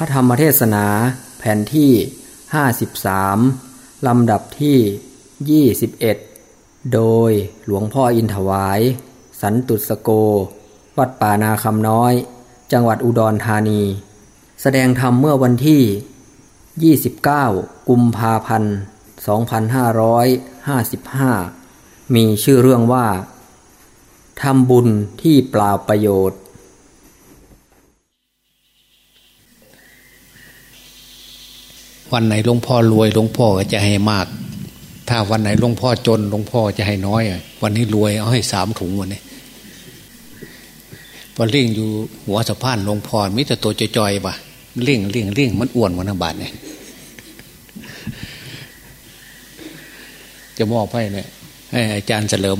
ระธรรมเทศนาแผ่นที่ 53 ลำดับที่ 21 โดยหลวงพ่ออินถวาย สันตุสโก วัดป่านาคำน้อย จังหวัดอุดรธานี แสดงธรรมเมื่อวันที่ 29 กุมภาพันธ์ 2555 มีชื่อเรื่องว่าทำบุญที่เปล่าประโยชน์ วันไหนหลวงพ่อรวยหลวงพ่อก็จะให้มาก ถ้าวันไหนหลวงพ่อจนหลวงพ่อจะให้น้อย วันนี้รวยเอาให้สามถุงวันนี้พอเลี่ยงอยู่หัวสะพานหลวงพ่อมิแต่ตัวจอยๆป่ะเลี่ยงเลี่ยงเลี่ยงมันอ้วนวันนบาทเนี่ยจะมอบให้เนี่ยให้อาจารย์เฉลิม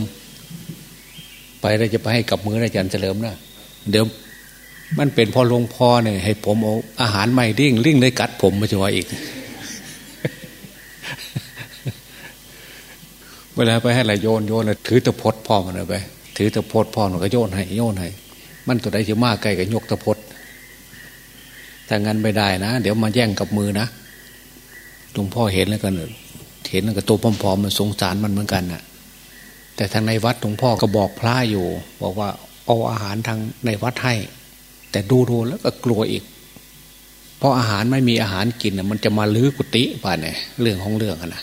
ไปแล้วจะไปให้กับมืออาจารย์เฉลิมนะเดี๋ยวมันเป็นพอหลวงพ่อเนี่ยให้ผมเอาอาหารใหม่เลี่ยงเลี่ยงได้กัดผมมาจะว่าอีก เวลาไปให้อะไรโยนโยนเลยถือตะพดพ่อมันไป ถือตะพดพ่อมันก็โยนให้โยนให้มันตัวใดจะมากไกลกับยกตะพดแต่งั้นไม่ได้นะ เดี๋ยวมาแย่งกับมือนะหลวงพ่อเห็นแล้วกันเห็นแล้วก็ตัวพอมๆมันสงสารมันเหมือนกันนะ่ะ แต่ทางในวัดหลวงพ่อก็บอกพระอยู่ บอกว่าเอาอาหารทางในวัดให้ แต่ดูดูแล้วก็กลัวอีก เพราะอาหารไม่มีอาหารกินมันจะมาลื้อกุฏิป่ะเนี่ยเรื่องของเรื่องนะ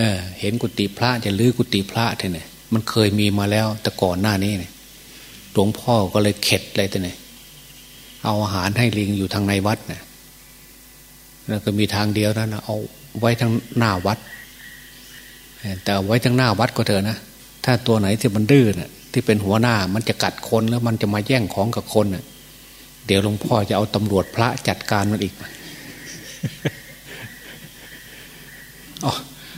เออ เห็นกุฏิพระจะลื้อกุฏิพระเท่เนี่ยมันเคยมีมาแล้ว แต่ก่อนหน้านี้เนี่ยหลวงพ่อก็เลยเข็ดเลยแต่เนี่ยเอาอาหารให้ลิงอยู่ทางในวัดเนะแล้วก็มีทางเดียวนะเอาไว้ทางหน้าวัด แต่ไว้ทางหน้าวัดก็เถอะนะถ้าตัวไหนที่มันดื้อนะ่ะ ที่เป็นหัวหน้ามันจะกัดคนแล้วมันจะมาแย่งของกับคนนะ่ะ เดี๋ยวหลวงพ่อจะเอาตำรวจพระจัดการมันอีก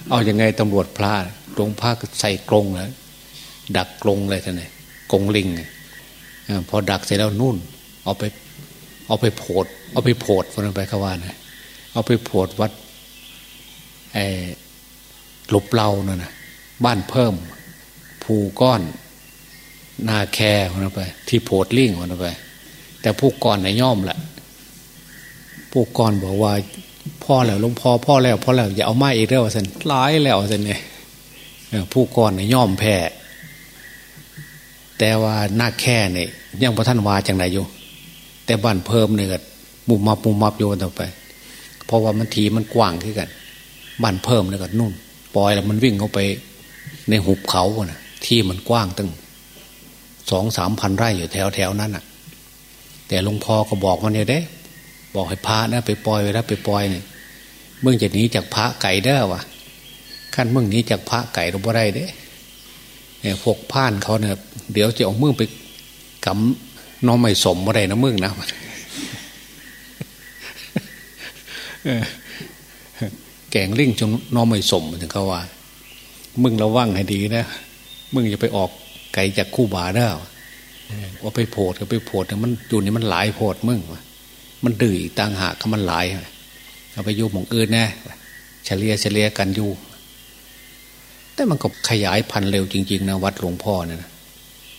เอาอยัางไงตำรวจพระหลวงพ่อใส่กรงแล้วดักกรงเลยท่านไหนกรงลิงพอดักเสร็จแล้วนุ่น เอาไปเอาไปโผดเอาไปโผดคนไปขวานะเอาไปโผดวัดไอ้หลบเล่านั่นนะบ้านเพิ่ม ภูก้อน นาแคร์คนไป ที่โผดลิ่งคนไป แต่ผู้ก่อนในย่อมแหละผู้ก่อนบอกว่า พ่อแล้วหลวงพ่อพ่อแล้วพ่อแล้วอย่าเอาไม้อีกแล้วสันร้ายแล้วสันเนี่ยผู้ก่อนในย่อมแพ้แต่ว่าหน้าแค่เนี่ยยังพระท่านวาจังไหนอยู่ แต่บ้านเพิ่มเนี่ยก็มุมมับมุมมับโยนต่อไป เพราะว่ามันทีมันกว้างขึ้นกันบ้านเพิ่มเนี่ยก็นุ่นปล่อยแล้วมันวิ่งเข้าไปในหุบเขาน่ะ ที่มันกว้างตั้งสองสามพันไร่อยู่แถวแถวนั้นอะ แต่หลวงพ่อก็บอกมันเนี่ยเด้ บอกให้พระนะไปปล่อยไว้แล้วไปปล่อยเนี่ย มื่อจะหนีจากพระไก่เด้อวะขั้นมื่อนี้จากพระไก่เราบ่ได้เด้เนี่ยพวกผ่านเขาเนี่ยเดี๋ยวจะเอามือไปกำน้องไม่สมบ่ได้นะมึงนะแกงลิ่งจนน้องไม่สมถึงเขาว่า มึงระวังให้ดีนะมึงอย่าไปออกไก่จากคู่บาได้ว่าไปโผดก็ไปโผดมันอยู่นี่มันหลายโพดมึงมันดื้อต่างหากมันหลาย เอาไปอยู่หมองอื่นแน่เฉลี่ยเฉลี่ยกันอยู่ แต่มันก็ขยายพันธุ์เร็วจริง ๆ นะวัดหลวงพ่อเนี่ย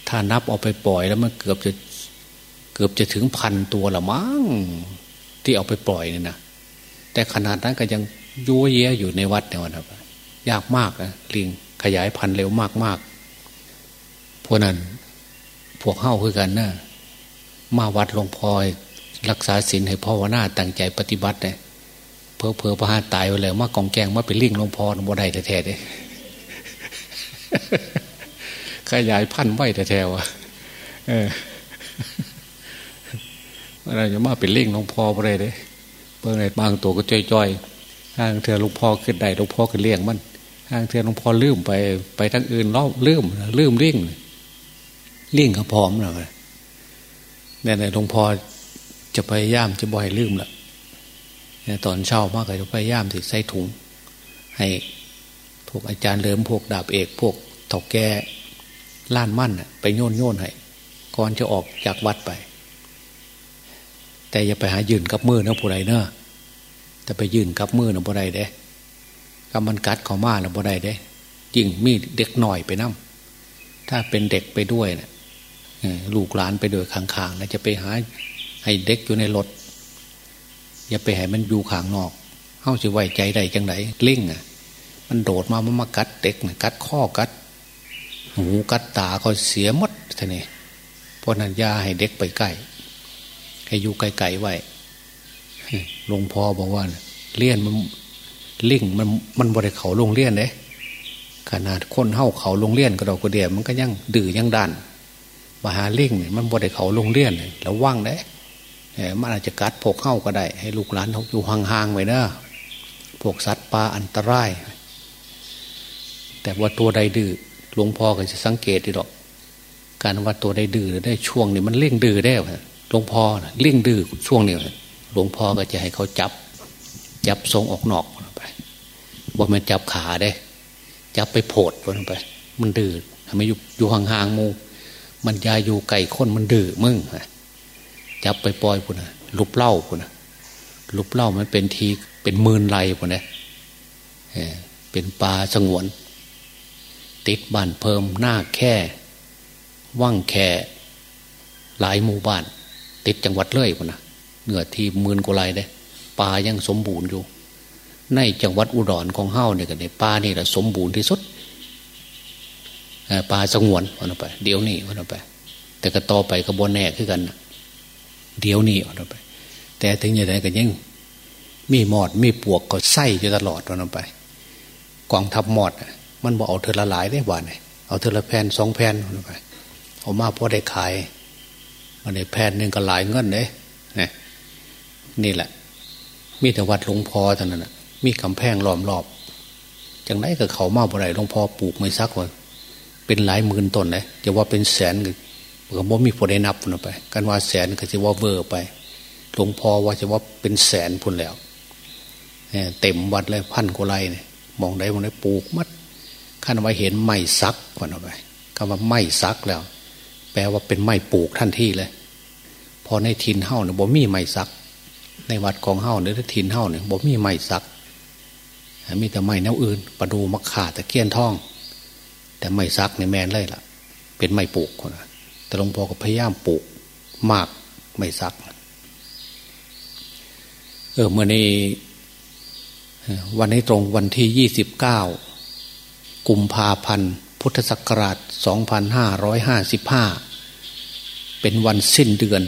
ถ้านับเอาไปปล่อยแล้วมันเกือบจะเกือบจะถึงพันตัวละมั้งที่เอาไปปล่อยเนี่ยนะแต่ขนาดนั้นก็ยังยัวเยะอยู่ในวัดเนี่ยนะยากมากนะลิงขยายพันธุ์เร็วมากมากพวกนั้น พวกเข้าคือกันนะมาวัดหลวงพ่อรักษาศีลให้พ่อวนาตั้งใจปฏิบัติเนี่ย เพอเพอพระหาตายไปเลยมากองแกงมาเป็นลิงหลวงพ่อบ่ได้แท้ๆเลยขยายพันธุ์ไว้แท้ๆวะเอออะไรจะมาเป็นลิงหลวงพ่อบ่ได้เลยเพื่อไรบางตัวก็จ้อยๆห้างเธอหลวงพ่อขึ้นได้หลวงพ่อขึ้นเลี้ยงมันห้างเธอหลวงพ่อลืมไปไปทั้งอื่นเล่าลืมลืมลิงลิงก็พร้อมแล้วเนี่ยหลวงพ่อจะพยายามจะบ่อยลืมละ ตอนเช้ามากเลยพยายามติดใส่ถุง ให้พวกอาจารย์เลิมพวกดาบเอก พวกเถาแก่ล้านมั่นไปโยนโยนให้ก่อนจะออกจากวัดไป แต่อย่าไปหายืนกับมือนะผู้ใดเนอะแต่ไปยืนกับมือนะผู้ใดเด้กำมันกัดเขามานะผู้ใดเด้ยิ่งมีเด็กหน่อยไปนั่งถ้าเป็นเด็กไปด้วยเนะลูกหลานไปโดยข้างๆนะจะไปหาให้เด็กอยู่ในรถ อย่าไปให้มันอยู่ข้างนอกเข้าจะไว้ใจได้จังไหนลิงอะ มันโดดมามันมากัดเด็กนะกัดข้อกัดหูกัดตาก็เสียหมดท่านี่เพราะนั้นยาให้เด็กไปใกล้ให้อยู่ไกลๆไว้หลวงพ่อบอกว่าเลี้ยนมันลิงมันมันบริเขาลงเลี้ยนเลยขนาดคนเห่าเขาลงเลี้ยนก็ดอกกระเดียมันก็ยังดื้อยังดันมาหาลิงเนี่ยมันบริเขาลงเลี้ยนเลยแล้วว่างเลย มันอาจจะกัดพวกเข้าก็ได้ ให้ลูกหลานเขาอยู่ห่างๆไว้นะพวกสัตว์ปลาอันตราย แต่ว่าตัวใดดื้อหลวงพ่อก็จะสังเกตดีหรอก การว่าตัวใดดื้อได้ช่วงนี้มันเล่งดื้อได้หลวงพ่อเล่งดื้อช่วงนี้หลวงพ่อก็จะให้เขาจับ จับทรงออกนอกไปว่ามันจับขาได้ จับไปโผดไป มันดื้อทำไมอยู่ห่างๆมูมันยาอยู่ไก่ข้นมันดื้อมึง จับไปปล่อยพุ่นนะลุบเล่าพุ่นนะลุบเล่ามันเป็นทีเป็นมื่นไรพุ่นนะเป็นปลาสงวน ติดบ้านเพิ่มหน้าแค่ว่างแค่หลายหมู่บ้าน ติดจังหวัดเลยพุ่นนะเหนือที่มื่นกว่าไรเด้ปลายังสมบูรณ์อยู่ ในจังหวัดอุดรของเฮ้าเนี่ยกันในปลานี่แหละสมบูรณ์ที่สุดปลาสงวนวันไป เดี๋ยวนี้วันไป แต่ก็ต่อไปกระบวนแน่ขึ้นกันนะ เดี๋ยวนี้เอาไป แต่ถึงอย่างไรก็ยังมีหมอดมีปวกก็ไส้อยู่ตลอดเอาไปกองทัพหมอด มันบอกเอาเธอละหลายได้บ้านเอาเธอละแผ่นสองแผ่นเอาไปเอามาพอได้ขายมันในแผ่นหนึ่งก็หลายเงินเลยนี่นี่แหละ มีแต่วัดหลวงพ่อเท่านั้นนะมีกำแพงล้อมรอบจังไรก็เขามาบ่ไรหลวงพ่อปลูกไม่ซักวันเป็นหลายหมื่นต้นเลยจะว่าเป็นแสน ก็บ่มีผลได้นับพุ่นไป กันว่าแสนก็จะว่าเวอร์ไป หลวงพ่อว่าจะว่าเป็นแสนพุ่นแล้วเต็มวัดเลยพันกุไรเนี่ยมองได้มองได้ปลูกมัดขั้นว่าเห็นไม้ซักพุ่นออกไปคำว่าไม้ซักแล้ว แปลว่าเป็นไม้ปลูกทันที่เลย พอในทินเฮ้าเนี่ยบ่มีไม้ซัก ในวัดกองเฮ้าเนี่ยทินเฮ้าเนี่ยบ่มีไม้ซักมีแต่ไม้แนวอื่นประดูมะขาตะเกียนท่อง แต่ไม้ซักในแมนเลยล่ะ เป็นไม้ปลูกคนนะ แต่หลวงพ่อก็พยายามปลูกมากไม่ซัก เออเมื่อนี้วันนี้ตรงวันที่ยี่สิบเก้ากุมภาพันธ์พุทธศักราชสองพันห้าร้อยห้าสิบห้าเป็นวันสิ้นเดือน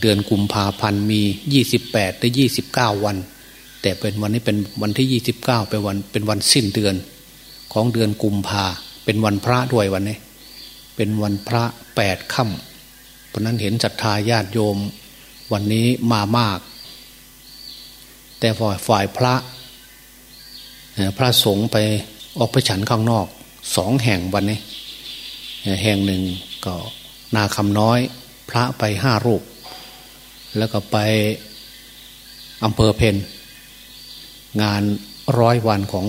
เดือนกุมภาพันธ์มียี่สิบแปดถึงยี่สิบเก้าวัน แต่เป็นวันนี้เป็นวันที่ยี่สิบเก้าเป็นวันเป็นวันสิ้นเดือน ของเดือนกุมภาเป็นวันพระด้วยวันนี้ เป็นวันพระแปดค่ำเพราะนั้นเห็นศรัทธาญาติโยม วันนี้มามาก แต่ฝ่ายฝ่ายพระ พระสงฆ์ไปออกไปฉันข้างนอกสองแห่งวันนี้ แห่งหนึ่งก็นาคำน้อย พระไปห้ารูป แล้วก็ไปอำเภอเพนงานร้อยวันของ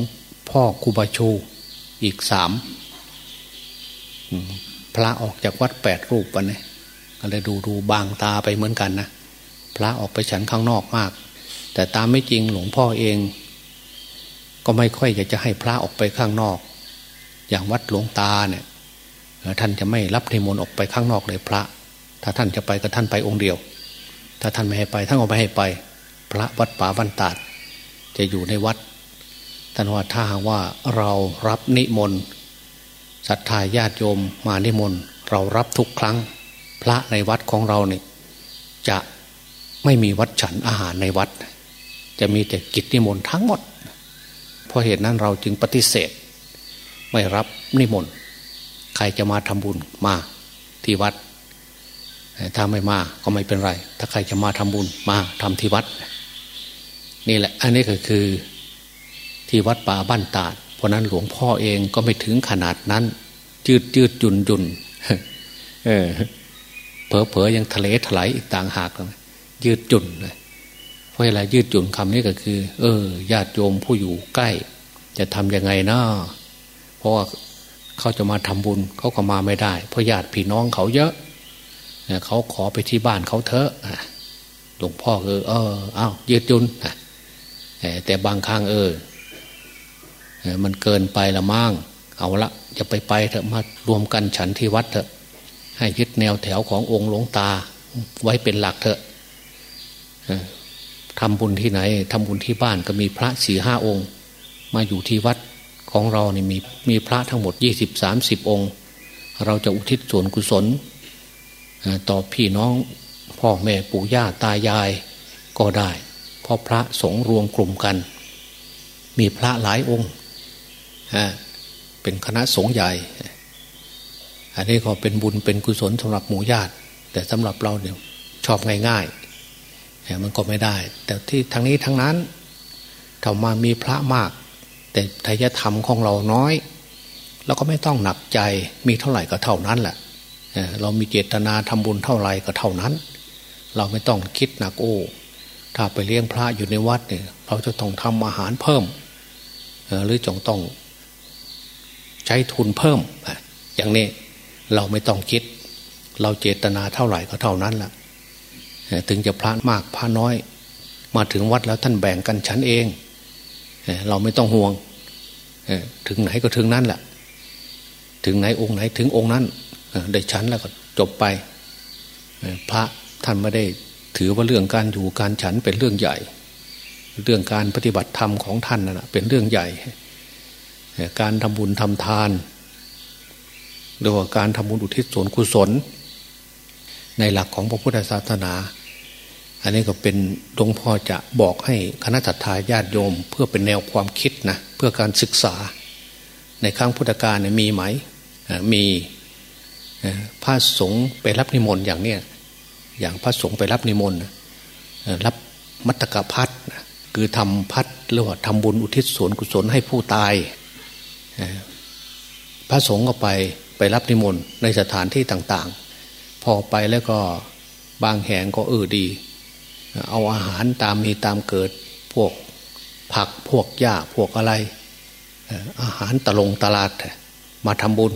พ่อคูบาชูอีกสาม พระออกจากวัดแปดรูปวันนี้ก็เลยดูดูบางตาไปเหมือนกันนะพระออกไปฉันข้างนอกมาก แต่ตามไม่จริงหลวงพ่อเอง ก็ไม่ค่อยอยากจะให้พระออกไปข้างนอก อย่างวัดหลวงตาเนี่ยท่านจะไม่รับนิมนต์ออกไปข้างนอกเลยพระ ถ้าท่านจะไปก็ท่านไปองค์เดียว ถ้าท่านไม่ให้ไปท่านก็ไม่ให้ไป พระวัดป่าวันตาดจะอยู่ในวัดท่านว่าถ้าว่าเรารับนิมนต์ ศรัทธาญาติโยมมานิมนต์เรารับทุกครั้ง พระในวัดของเราเนี่ยจะไม่มีวัดฉันอาหารในวัด จะมีแต่กิจนิมนต์ทั้งหมด เพราะเหตุนั้นเราจึงปฏิเสธ ไม่รับนิมนต์ใครจะมาทำบุญมาที่วัด ถ้าไม่มาก็ไม่เป็นไร ถ้าใครจะมาทำบุญมาทำที่วัด นี่แหละ อันนี้ก็คือที่วัดป่าบ้านตาด เพราะนั้นหลวงพ่อเองก็ไม่ถึงขนาดนั้น จืดจืดจุนจุนเออเผลอเผลอยังทะเลถลายอีกต่างหากยืดจุนเลยเพราะอะไรยืดจุนคำนี้ก็คือ เออญาติโยมผู้อยู่ใกล้ จะทำยังไงนะเพราะว่าเขาจะมาทำบุญเขาก็มาไม่ได้ เพราะญาติพี่น้องเขาเยอะเขาขอไปที่บ้านเขาเถอะหลวงพ่อเออเอออ้าวยืดจุนแต่บางครั้งเออ มันเกินไปละมั่งเอาละจะไปไปเถอะมารวมกันฉันที่วัดเถอะ ให้ยึดแนวแถวขององค์หลวงตา ไว้เป็นหลักเถอะทำบุญที่ไหนทำบุญที่บ้านก็มีพระสี่ห้าองค์ มาอยู่ที่วัดของเราเนี่ยมีมีพระทั้งหมดยี่สิบสามสิบองค์ เราจะอุทิศส่วนกุศลต่อพี่น้องพ่อแม่ปู่ย่าตายายก็ได้ เพราะพระสงฆ์รวมกลุ่มกัน มีพระหลายองค์ เป็นคณะสงฆ์ใหญ่ อันนี้ก็เป็นบุญเป็นกุศลสำหรับหมู่ญาติ แต่สำหรับเราเนี่ยชอบง่ายๆมันก็ไม่ได้ แต่ที่ทั้งนี้ทั้งนั้นถ้ามามีพระมาก แต่ทายธรรมของเราน้อยเราก็ไม่ต้องหนักใจมีเท่าไหร่ก็เท่านั้นแหละเรามีเจตนาทำบุญเท่าไหร่ก็เท่านั้น เราไม่ต้องคิดหนักโอ้ถ้าไปเลี้ยงพระอยู่ในวัดเนี่ย เราจะต้องทำอาหารเพิ่มหรือจงต้อง ใช้ทุนเพิ่ม อย่างนี้เราไม่ต้องคิด เราเจตนาเท่าไหร่ก็เท่านั้นแหละถึงจะพระมากพระน้อย มาถึงวัดแล้วท่านแบ่งกันชั้นเอง เราไม่ต้องห่วง ถึงไหนก็ถึงนั้นแหละถึงไหนองค์ไหนถึงองค์นั้นได้ชั้นแล้วก็จบไป พระท่านไม่ได้ถือว่าเรื่องการอยู่การฉันเป็นเรื่องใหญ่ เรื่องการปฏิบัติธรรมของท่านนะเป็นเรื่องใหญ่ การทำบุญทำทาน หรือว่าการทำบุญอุทิศส่วนกุศล ในหลักของพระพุทธศาสนา อันนี้ก็เป็นหลวงพ่อจะบอกให้คณะทาญาติโยม เพื่อเป็นแนวความคิดนะเพื่อการศึกษา ในครั้งพุทธกาลมีไหมมีพระสงฆ์ไปรับนิมนต์อย่างเนี้ยอย่างพระสงฆ์ไปรับนิมนต์รับมัตตกพัดคือทำพัดหรือว่าทำบุญอุทิศส่วนกุศลให้ผู้ตาย พระสงฆ์ก็ไปไปรับนิมนต์ในสถานที่ต่างๆ พอไปแล้วก็บางแห่งก็เออดี เอาอาหารตามมีตามเกิดพวกผักพวกหญ้าพวกอะไร อาหารตะลงตลาดมาทำบุญ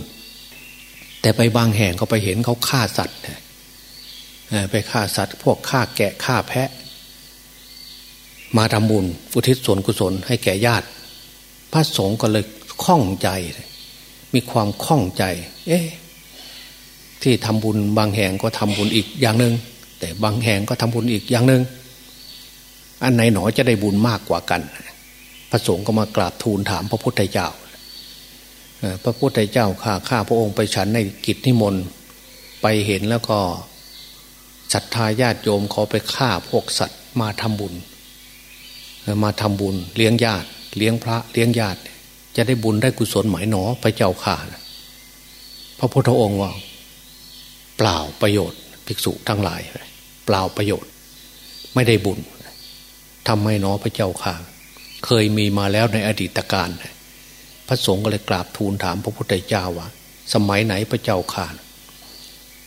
แต่ไปบางแห่งก็ไปเห็นเขาฆ่าสัตว์ไปฆ่าสัตว์ พวกฆ่าแกะฆ่าแพะ มาทำบุญอุทิศส่วนกุศลให้แก่ญาติ พระสงฆ์ก็เลย ข้องใจ มีความข้องใจ เอ๊ะที่ทำบุญบางแห่งก็ทำบุญอีกอย่างหนึ่งแต่บางแห่งก็ทำบุญอีกอย่างหนึ่งอันไหนหนอจะได้บุญมากกว่ากัน พระสงฆ์ก็มากราบทูลถามพระพุทธเจ้าพระพุทธเจ้าข้าข้าพระองค์ไปฉันในกิจนิมนต์ไปเห็นแล้วก็ศรัทธาญาติโยมเขาไปฆ่าพวกสัตว์มาทำบุญ มาทำบุญ เลี้ยงญาติ เลี้ยงพระเลี้ยงญาติ จะได้บุญได้กุศลหมายหนอพระเจ้าข่าพระพุทธองค์ว่าเปล่าประโยชน์ ภิกษุทั้งหลาย เปล่าประโยชน์ ไม่ได้บุญทำไมหนอพระเจ้าข่าเคยมีมาแล้วในอดีตการพระสงฆ์ก็เลยกราบทูลถามพระพุทธเจ้าว่า สมัยไหนพระเจ้าข่าน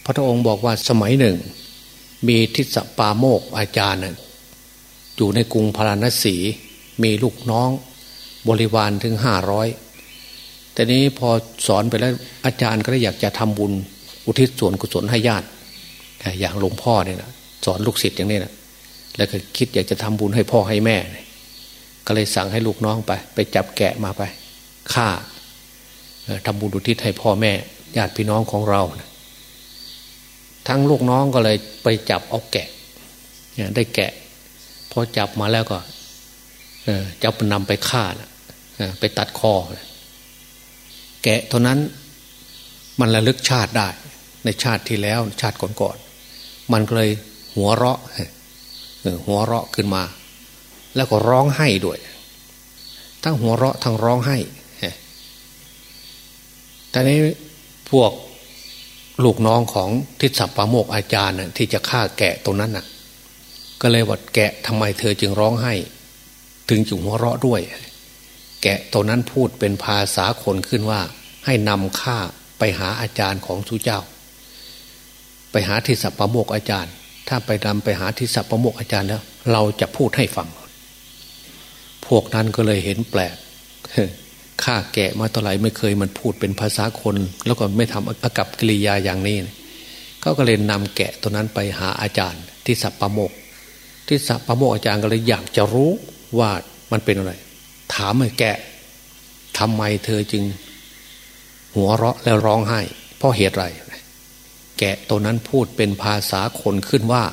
พระองค์บอกว่าสมัยหนึ่ง มีทิศปาโมกอาจารย์อยู่ในกรุงพาราณสีมีลูกน้อง บริวารถึงห้าร้อยแต่นี้พอสอนไปแล้วอาจารย์ก็อยากจะทำบุญอุทิศส่วนกุศลให้ญาติอย่างหลวงพ่อเนี่ยนะสอนลูกศิษย์อย่างนี้นะแล้วก็คิดอยากจะทำบุญให้พ่อให้แม่ ก็เลยสั่งให้ลูกน้องไป ไปจับแกะมาไปฆ่าทำบุญอุทิศให้พ่อแม่ญาติพี่น้องของเราทั้งลูกน้องก็เลยไปจับเอาแกะได้แกะพอจับมาแล้วก็จะนำไปฆ่า ไปตัดคอ แกะเท่านั้นมันระลึกชาติได้ ในชาติที่แล้วชาติก่อนๆมันเลยหัวเราะหัวเราะขึ้นมา แล้วก็ร้องไห้ด้วย ทั้งหัวเราะทั้งร้องไห้แต่นี้พวกลูกน้องของทิศสัพปะโมกอาจารย์ที่จะฆ่าแกะตรงนั้นน่ะ ก็เลยว่าแกะทำไมเธอจึงร้องไห้ ถึงจึงหัวเราะด้วย แกะตรงนั้นพูดเป็นภาษาคนขึ้นว่า ให้นำข้าไปหาอาจารย์ของสุเจ้า ไปหาทิศปโมกอาจารย์ ถ้าไปนำไปหาทิศปโมกอาจารย์แล้ว เราจะพูดให้ฟัง พวกนั้นก็เลยเห็นแปลกฆ่าแกะมาต่อไหร่ไม่เคยมันพูดเป็นภาษาคน แล้วก็ไม่ทำอากับกิริยาอย่างนี้เขาก็เลยนำแกะตัวนั้นไปหาอาจารย์ ที่สัปปะโมกที่สัปปะโมกอาจารย์ก็เลยอยากจะรู้ว่ามันเป็นอะไร ถามไอ้แกะทำไมเธอจึง หัวเราะแล้วร้องไห้ เพราะเหตุไรแกะตัวนั้นพูดเป็นภาษาคนขึ้นว่า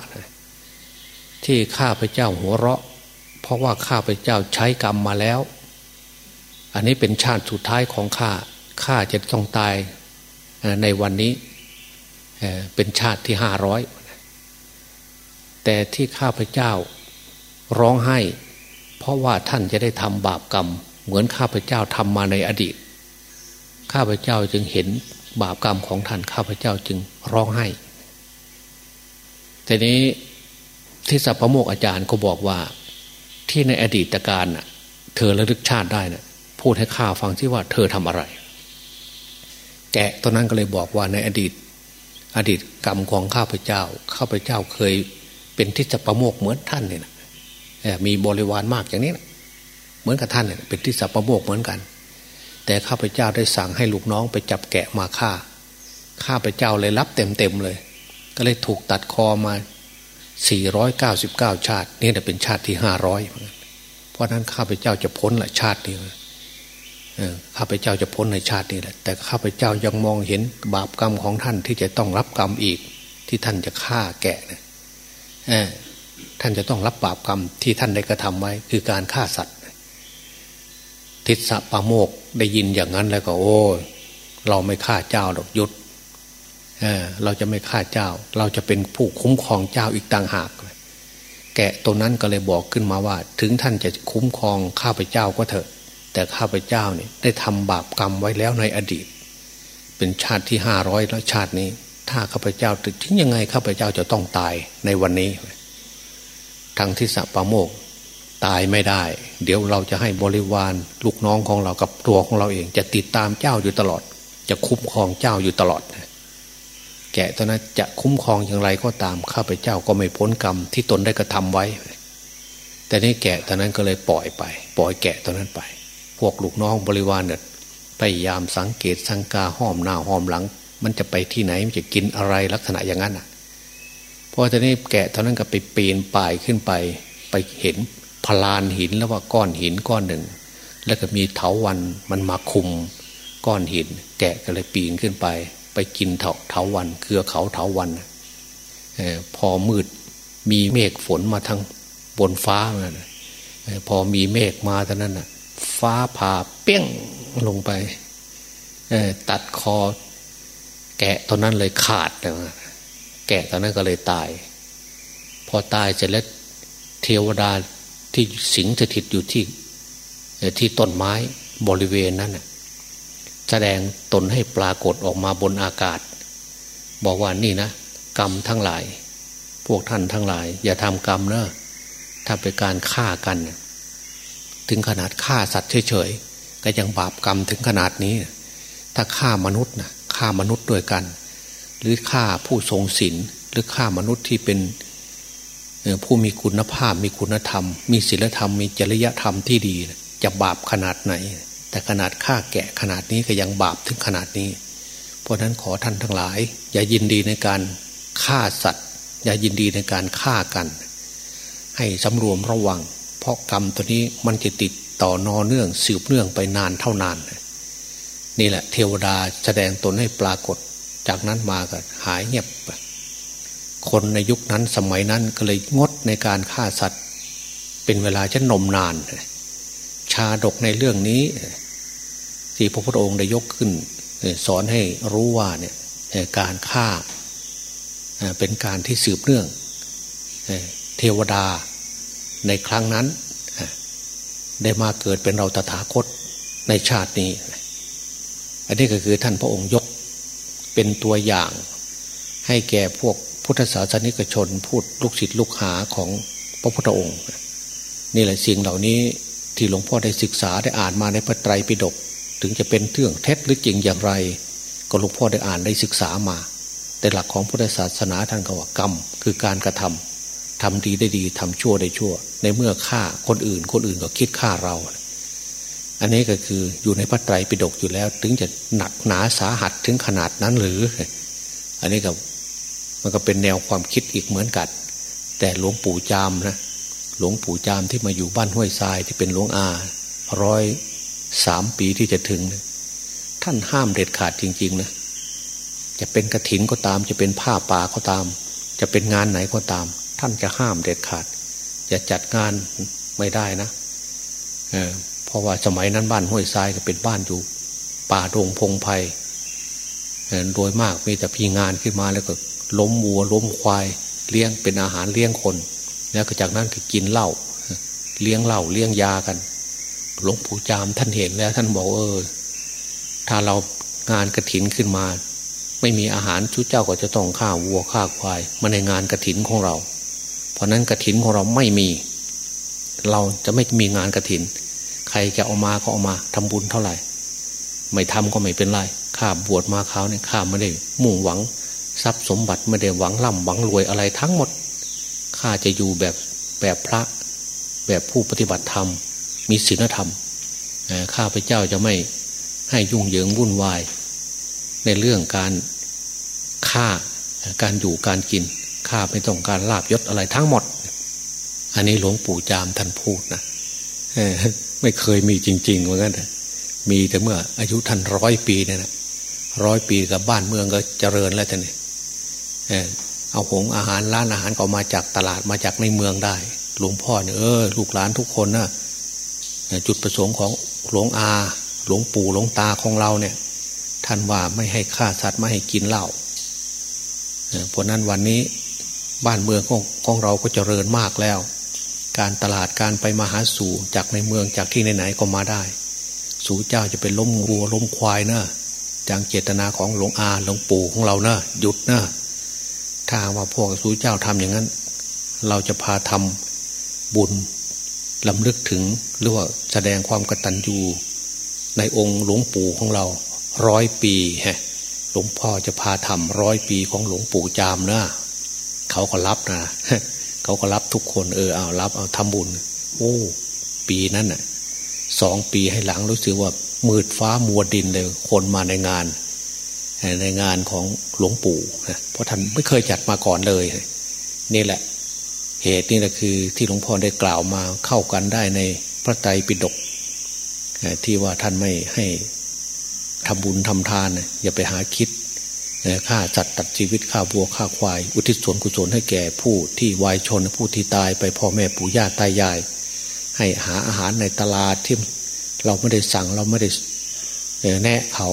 ที่ข้าพเจ้าหัวเราะ เพราะว่าข้าพเจ้าใช้กรรมมาแล้ว อันนี้เป็นชาติสุดท้ายของข้าข้าจะต้องตายในวันนี้เป็นชาติที่ห้าร้อยแต่ที่ข้าพเจ้าร้องไห้ เพราะว่าท่านจะได้ทำบาปกรรม เหมือนข้าพเจ้าทำมาในอดีต ข้าพเจ้าจึงเห็นบาปกรรมของท่านข้าพเจ้าจึงร้องไห้แต่นี้ที่สัพพโมกอาจารย์ก็บอกว่าที่ในอดีตการน่ะ เธอระลึกชาติได้นะ่ะ พูดให้ข้าฟังที่ว่าเธอทำอะไร แกะตอนนั้นก็เลยบอกว่าในอดีต อดีตกรรมของข้าพเจ้า ข้าพเจ้าเคยเป็นทิศประโมกเหมือนท่านเนี่ยนะ มีบริวารมากอย่างนี้นะเหมือนกับท่านเป็นทิศประโมกเหมือนกัน แต่ข้าพเจ้าได้สั่งให้ลูกน้องไปจับแกะมาฆ่า ข้าพเจ้าเลยรับเต็มๆเลย ก็เลยถูกตัดคอมา 499 ชาติ นี่จะเป็นชาติที่ห้าร้อยเพราะนั้นข้าพเจ้าจะพ้นละชาตินี้ข้าพเจ้าจะพ้นในชาตินี้แหละ แต่ข้าพเจ้ายังมองเห็นบาปกรรมของท่านที่จะต้องรับกรรมอีก ที่ท่านจะฆ่าแกะนะ ท่านจะต้องรับบาปกรรมที่ท่านได้กระทำไว้ คือการฆ่าสัตว์ ทิศปาโมกได้ยินอย่างนั้นแล้วก็ โอ้เราไม่ฆ่าเจ้าหรอกยุดเเราจะไม่ฆ่าเจ้า เราจะเป็นผู้คุ้มครองเจ้าอีกต่างหาก แกะตัวนั้นก็เลยบอกขึ้นมาว่า ถึงท่านจะคุ้มครองข้าพเจ้าก็เถอะ แต่ข้าพเจ้าเนี่ยได้ทำบาปกรรมไว้แล้วในอดีต เป็นชาติที่ห้าร้อยแล้วชาตินี้ ถ้าข้าพเจ้าถึงยังไงข้าพเจ้าจะต้องตายในวันนี้ ทางทิศปาโมกตายไม่ได้ เดี๋ยวเราจะให้บริวารลูกน้องของเรากับตัวของเราเอง จะติดตามเจ้าอยู่ตลอด จะคุ้มครองเจ้าอยู่ตลอด แกะตอนนั้นจะคุ้มครองอย่างไรก็ตามข้าพเจ้าก็ไม่พ้นกรรมที่ตนได้กระทาไว้ แต่นี่แกะตอนนั้นก็เลยปล่อยไป ปล่อยแกะตอนนั้นไป พวกลูกน้องบริวารเนี่ยพยายามสังเกตสังกาห้อมหน้าห้อมหลัง มันจะไปที่ไหนมันจะกินอะไรลักษณะอย่างนั้นอะ พอตอนนี้แกะตอนนั้นก็ไปปีนป่ายขึ้นไป ไปเห็นพลานหินแล้วว่าก้อนหินก้อนหนึ่ง แล้วก็มีเถาวันมันมาคุมก้อนหิน แกะก็เลยปีนขึ้นไป ไปกินเถาเถาวันเครือเขาเถาวันอพอมืดมีเมฆฝนมาทางบนฟ้านะพอมีเมฆมาเท่านั้นนะฟ้าผ่าเปี้ยงลงไปตัดคอ แกะตอนนั้นเลยขาดนะ แกะตอนนั้นก็เลยตาย พอตายเสร็จแล้วเทวดาที่สิงสถิตอยู่ที่ที่ต้นไม้บริเวณนั้นแสดงตนให้ปรากฏออกมาบนอากาศ บอกว่านี่นะ กรรมทั้งหลาย พวกท่านทั้งหลาย อย่าทำกรรมนะถ้าเป็นการฆ่ากัน ถึงขนาดฆ่าสัตว์เฉยๆก็ยังบาปกรรมถึงขนาดนี้ ถ้าฆ่ามนุษย์นะฆ่ามนุษย์ด้วยกัน หรือฆ่าผู้ทรงศีลหรือฆ่ามนุษย์ที่เป็นผู้มีคุณภาพ มีคุณธรรม มีศีลธรรม มีจริยธรรมที่ดี จะบาปขนาดไหน แต่ขนาดฆ่าแกะขนาดนี้ก็ยังบาปถึงขนาดนี้ เพราะนั้นขอท่านทั้งหลาย อย่ายินดีในการฆ่าสัตว์ อย่ายินดีในการฆ่ากัน ให้สำรวมระวัง เพราะกรรมตัวนี้มันจะติดต่อนอเนื่องสืบเนื่องไปนานเท่านาน นี่แหละ เทวดาแสดงตนให้ปรากฏ จากนั้นมาก็หายเงียบคนในยุคนั้นสมัยนั้นก็เลยงดในการฆ่าสัตว์ เป็นเวลาจะนมนาน ชาดกในเรื่องนี้ ที่พระพุทธองค์ได้ยกขึ้น สอนให้รู้ว่าเนี่ยการฆ่าเป็นการที่สืบเนื่องเทวดาในครั้งนั้น ได้มาเกิดเป็นเราตถาคตในชาตินี้ อันนี้ก็คือท่านพระองค์ยก เป็นตัวอย่าง ให้แก่พวกพุทธศาสนิกชนพูดลูกศิษย์ลูกหาของพระพุทธองค์ นี่แหละสิ่งเหล่านี้ที่หลวงพ่อได้ศึกษาได้อ่านมาในพระไตรปิฎกถึงจะเป็นเรื่องเท็จหรือจริงอย่างไร ก็หลวงพ่อได้อ่านได้ศึกษามา แต่หลักของพุทธศาสนาท่านก็ว่ากรรมคือการกระทำทำดีได้ดีทำชั่วได้ชั่ว ในเมื่อฆ่าคนอื่นคนอื่นก็คิดฆ่าเรา อันนี้ก็คืออยู่ในพระไตรปิฎกอยู่แล้ว ถึงจะหนักหนาสาหัสถึงขนาดนั้นหรือ อันนี้ก็มันก็เป็นแนวความคิดอีกเหมือนกัน แต่หลวงปู่จามนะหลวงปู่จามที่มาอยู่บ้านห้วยทรายที่เป็นหลวงอาร้อยสามปีที่จะถึงท่านห้ามเด็ดขาดจริง ๆ นะ จะเป็นกระถินก็ตาม จะเป็นผ้าป่าก็ตาม จะเป็นงานไหนก็ตาม ท่านจะห้ามเด็ดขาด จะจัดงานไม่ได้นะเเพราะว่าสมัยนั้นบ้านห้วยทรายก็เป็นบ้านอยู่ ป่าโรงพงไพ่โดยมากมีแต่พีงานขึ้นมาแล้วก็ล้มวัวล้มควายเลี้ยงเป็นอาหารเลี้ยงคน แล้วก็จากนั้นก็กินเหล้าเลี้ยงเหล้าเลี้ยงยากันหลวงปู่จามท่านเห็นแล้วท่านบอกเออ ถ้าเรางานกระถินขึ้นมา ไม่มีอาหารชุดเจ้าก็จะต้องฆ่าวัวฆ่าควายมาในงานกระถินของเรา เพราะนั้นกระถินของเราไม่มี เราจะไม่มีงานกระถิน ใครจะเอามาก็เอามาทำบุญเท่าไหร่ ไม่ทำก็ไม่เป็นไรข้าบวชมาเขาเนี่ยข้าไม่ได้มุ่งหวัง ทรัพย์สมบัติไม่ได้หวังร่ำหวังรวยอะไรทั้งหมดข้าจะอยู่แบบแบบพระ แบบผู้ปฏิบัติธรรม มีศีลธรรมข้าพเจ้าจะไม่ให้ยุ่งเหยิงวุ่นวาย ในเรื่องการฆ่าการอยู่การกินข้าไม่ต้องการลาบยศอะไรทั้งหมด อันนี้หลวงปู่จามท่านพูดนะ ไม่เคยมีจริงๆเหมือนกันมีแต่เมื่ออายุท่านร้อยปีเนี่ยนะร้อยปีกับบ้านเมืองก็เจริญแล้วท่านนี่เอาหงอาหารร้านอาหารก็มาจากตลาดมาจากในเมืองได้ หลวงพ่อเนี่ยเออลูกหลานทุกคนนะจุดประสงค์ของหลวงอา หลวงปู่หลวงตาของเราเนี่ย ท่านว่าไม่ให้ฆ่าสัตว์ไม่ให้กินเหล้าเพราะนั้นวันนี้บ้านเมืองของของเราก็เจริญมากแล้ว การตลาดการไปมาหาสู่จากในเมืองจากที่ไหนๆก็มาได้ สู่เจ้าจะเป็นล้มวัวล้มควายเนะจังเจตนาของหลวงอาหลวงปู่ของเราเนะหยุดเนะถ้าว่าพวกสู้เจ้าทำอย่างนั้น เราจะพาทำบุญลำลึกถึงหรือว่าแสดงความกตัญญูในองค์หลวงปู่ของเราร้อยปีฮะหลวงพ่อจะพาทำร้อยปีของหลวงปู่จามนะเขาก็รับนะ เขาก็รับทุกคนเออเอารับเอาทำบุญ โอ้ ปีนั้นน่ะสองปีให้หลังรู้สึกว่ามืดฟ้ามัวดินเลยคนมาในงาน ในงานของหลวงปู่นะเพราะท่านไม่เคยจัดมาก่อนเลย นี่แหละ เหตุนี่แหละคือที่หลวงพ่อได้กล่าวมาเข้ากันได้ในพระไตรปิฎกที่ว่าท่านไม่ให้ทำบุญทำทานอย่าไปหาคิด ฆ่าจัดตัดชีวิตฆ่าบัวฆ่าควาย อุทิศส่วนกุศลให้แก่ผู้ที่วายชนผู้ที่ตายไปพ่อแม่ปู่ย่าตายาย ให้หาอาหารในตลาดที่เราไม่ได้สั่งเราไม่ได้แนะเขา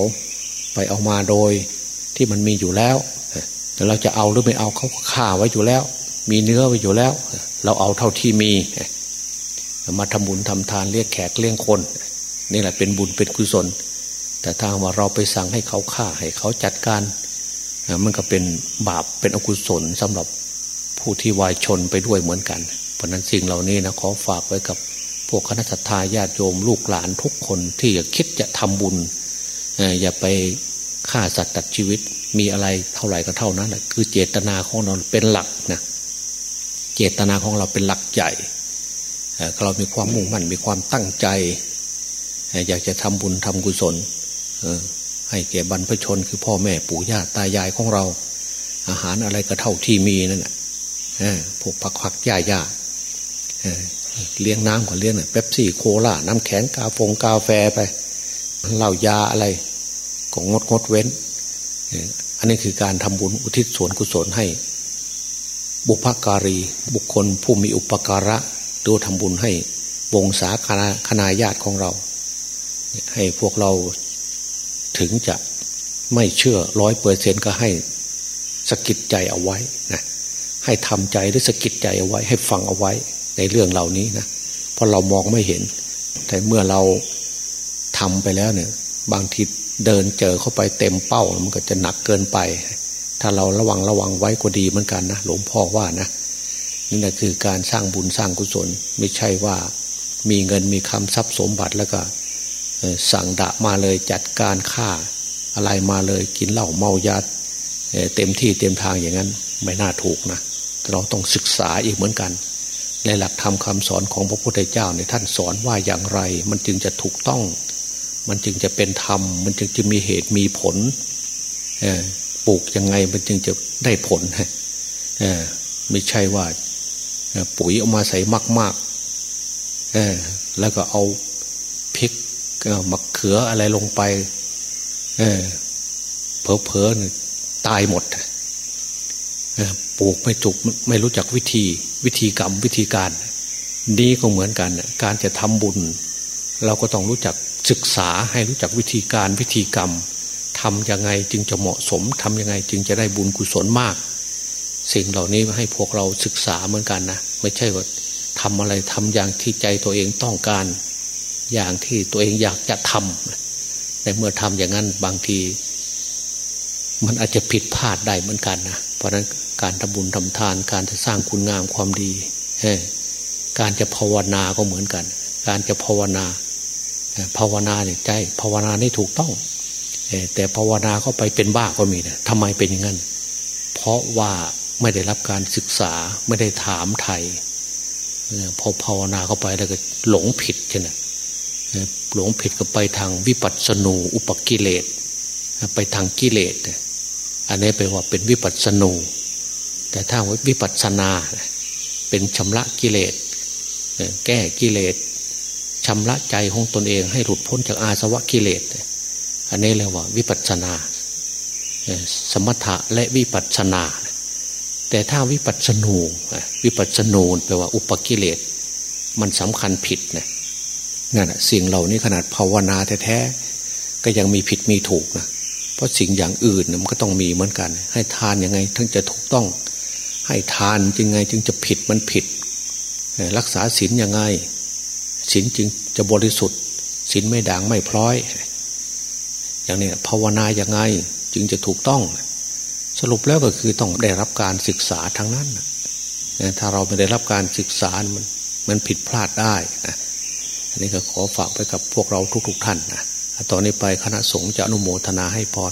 ไปเอามาโดยที่มันมีอยู่แล้วแต่เราจะเอาหรือไม่เอาเขาฆ่าไว้อยู่แล้ว มีเนื้อไว้อยู่แล้ว เราเอาเท่าที่มี มาทำบุญทำทานเรียกแขกเลี้ยงคน นี่แหละเป็นบุญเป็นกุศล แต่ถ้าว่าเราไปสั่งให้เขาฆ่าให้เขาจัดการ มันก็เป็นบาปเป็นอกุศลสำหรับผู้ที่วายชนไปด้วยเหมือนกัน เพราะนั้นสิ่งเหล่านี้นะขอฝากไว้กับพวกคณะสัตยาญาติโยมลูกหลานทุกคนที่อยากคิดจะทำบุญอย่าไปฆ่าสัตว์ตัดชีวิตมีอะไรเท่าไหร่ก็เท่านั้นแหละคือเจตนาของเราเป็นหลักนะเจตนาของเราเป็นหลักใหญ่เรามีความมุ่งมั่นมีความตั้งใจ อยากจะทำบุญทำกุศล ให้แก่บรรพชนคือพ่อแม่ปู่ย่าตายายของเรา อาหารอะไรก็เท่าที่มีนั่นแหละพวกผักผักหญ้าหญ้าเลี้ยงน้ำก่อนเลี้ยงเนี่ยเป๊ปซี่โคลาน้ำแข็งกาฟงกาแฟไปเหล้ายาอะไรก็งดงดเว้น อันนี้คือการทำบุญอุทิศส่วนกุศลให้ บุพการี บุคคลผู้มีอุปการะดูทำบุญให้วงศาคณาคณาญาติของเรา ให้พวกเรา ถึงจะไม่เชื่อร้อยเปอร์เซนก็ให้สกิดใจเอาไว้นะให้ทำใจหรือสกิดใจเอาไว้ ให้ฟังเอาไว้ในเรื่องเหล่านี้นะเพราะเรามองไม่เห็น แต่เมื่อเราทำไปแล้วเนี่ย บางทีเดินเจอเข้าไปเต็มเป้ามันก็จะหนักเกินไป ถ้าเราระวังระวังไว้ก็ดีเหมือนกันนะหลวงพ่อว่านะนี่แหละคือการสร้างบุญสร้างกุศล ไม่ใช่ว่ามีเงินมีคำทรัพย์สมบัติแล้วก็ สั่งดะมาเลยจัดการฆ่า อะไรมาเลยกินเหล้าเมายาเต็มที่เต็มทางอย่างนั้น ไม่น่าถูกนะเราต้องศึกษาอีกเหมือนกัน ในหลักธรรมคาสอนของพระพุทธเจ้าเนี่ยท่านสอนว่าอย่างไร มันจึงจะถูกต้อง มันจึงจะเป็นธรรม มันจึงจะมีเหตุมีผลปลูกยังไงมันจึงจะได้ผลฮะไม่ใช่ว่าปุ๋ยเอามาใส่มากๆแล้วก็เอา ริกมะเขืออะไรลงไปเพอเพอตายหมดปลูกไม่จุกไม่รู้จักวิธี วิธีกรรมวิธีการ ดีก็เหมือนกัน การจะทำบุญ เราก็ต้องรู้จักศึกษาให้รู้จักวิธีการวิธีกรรมทำยังไงจึงจะเหมาะสมทำยังไงจึงจะได้บุญกุศลมาก สิ่งเหล่านี้ให้พวกเราศึกษาเหมือนกันนะไม่ใช่ว่าทำอะไรทำอย่างที่ใจตัวเองต้องการ อย่างที่ตัวเองอยากจะทำแต่เมื่อทำอย่างนั้นบางที มันอาจจะผิดพลาดได้เหมือนกันนะเพราะนั้นการทำบุญทำทานการจะสร้างคุณงามความดีการจะภาวนาก็เหมือนกัน การจะภาวนา ภาวนาเนี่ยใจภาวนานี่ถูกต้องแต่ภาวนาเข้าไปเป็นบ้าก็มีนะทำไมเป็นอย่างนั้น เพราะว่าไม่ได้รับการศึกษาไม่ได้ถามไทยพอภาวนาเข้าไปแล้วก็หลงผิดใช่ไหม หลงผิดก็ไปทางวิปัสสนูอุปกิเลสไปทางกิเลสอันนี้แปลว่าเป็นวิปัสสนู แต่ถ้าวิปัสสนา เป็นชำระกิเลสแก้กิเลสชำระใจของตนเองให้หลุดพ้นจากอาสวะกิเลสอันนี้เรียกว่าวิปัสนา สมถะและวิปัสนา แต่ถ้าวิปัสสนูวิปัสนูแปลว่าอุปกิเลสมันสำคัญผิดนะ นั่นสิ่งเหล่านี้ขนาดภาวนาแท้ๆก็ยังมีผิดมีถูกนะเพราะสิ่งอย่างอื่นมันก็ต้องมีเหมือนกัน ให้ทานยังไงทั้งจะถูกต้อง ให้ทานยังไงจึงจะผิดมันผิด รักษาศีลยังไงศีลจึงจะบริสุทธิ์ศีลไม่ด่างไม่พร้อย อย่างนี้ภาวนาย่างไงจึงจะถูกต้อง สรุปแล้วก็คือต้องได้รับการศึกษาทั้งนั้นถ้าเราไม่ได้รับการศึกษามันมันผิดพลาดได้นะ นนี้ก็ขอฝากไปกับพวกเราทุกๆทท่านนะตอนนี้ไปคณะสงฆ์จะอนุโมทนาให้พร